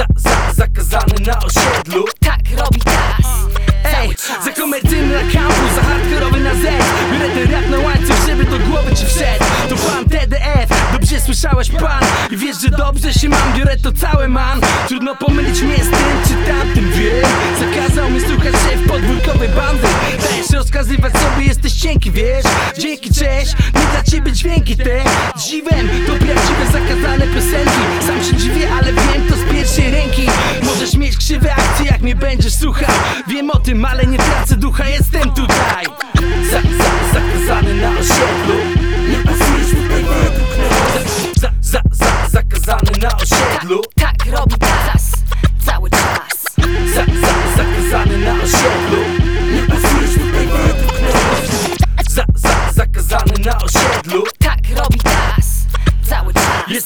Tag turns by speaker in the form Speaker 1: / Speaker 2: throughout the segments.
Speaker 1: za, za, zakazany na osiedlu.
Speaker 2: Tak robi tas
Speaker 1: Ej, za komercyjny na kampus, za hardkorowy na Z. Biorę ten rap na łańcuch, żeby do głowy ci wszedł. To pan TDF, dobrze słyszałeś pan? I wiesz, że dobrze się mam, biorę to całe man Trudno pomylić mnie z tym czy tamtym, wiem cienki, wiesz Dzięki, cześć, nie dla ciebie dźwięki te. Dziwem, to prawdziwe zakazane piosenki. Sam się dziwię, ale wiem to z pierwszej ręki. Możesz mieć krzywe akcje, jak mnie będziesz słuchał. Wiem o tym, ale nie tracę ducha, jestem tutaj. Za, za, Zakazany na osiedlu. Nie pasujesz tutaj według nas za, za, za, Zakazany na osiedlu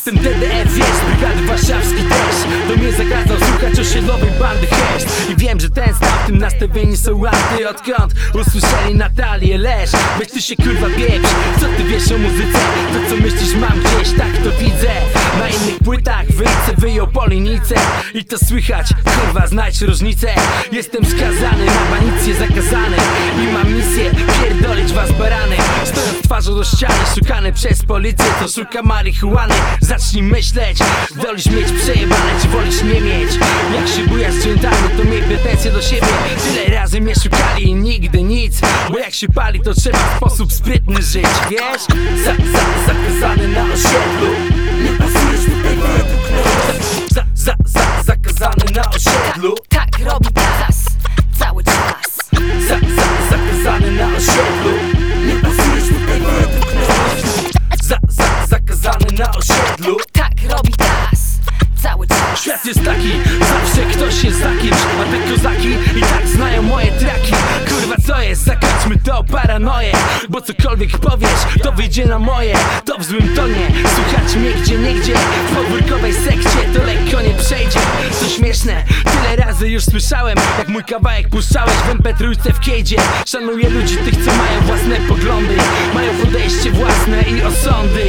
Speaker 1: Jestem DDF, wiesz, brygady warszawski też. To mnie zakazał słuchać osiedlowej bandy Hest I wiem, że ten z tamtym nastawieni są anty Odkąd usłyszeli Natalię Lesz Weź ty się kurwa pieprz, co ty wiesz o muzyce? To co myślisz mam gdzieś, tak to widzę. Na innych płytach wyjce wyjął po linijce I to słychać, kurwa znajdź różnicę. Jestem skazany na banicję twarzą do ściany, szukany przez policję To szuka marihuany, zacznij myśleć Wolisz mieć przejebane, czy wolisz nie mieć? Jak się bujasz z dżintami, to miej pretensje do siebie. Tyle razy mnie szukali i nigdy nic Bo jak się pali, to trzeba w sposób sprytny żyć, wiesz? Za, za, zakazany na osiedlu. Nie pasujesz tutaj według
Speaker 2: Tak robi tas Cały czas.
Speaker 1: Świat jest taki, zawsze ktoś jest za kimś. A te kozaki i tak znają moje traki. Kurwa co jest, zakończmy to paranoję Bo cokolwiek powiesz, to wyjdzie na moje. To w złym tonie, słuchać mnie gdzie niegdzie. W podwórkowej sekcie to lekko nie przejdzie już słyszałem Jak mój kawałek puszczałeś w MP3 w kejdzie Szanuję ludzi tych co mają własne poglądy Mają podejście własne i osądy.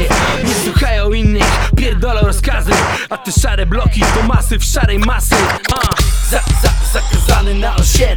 Speaker 1: Nie słuchają innych, pierdolą rozkazy A te szare bloki to masy w szarej masy. A, za, za, zakazany na osiedlu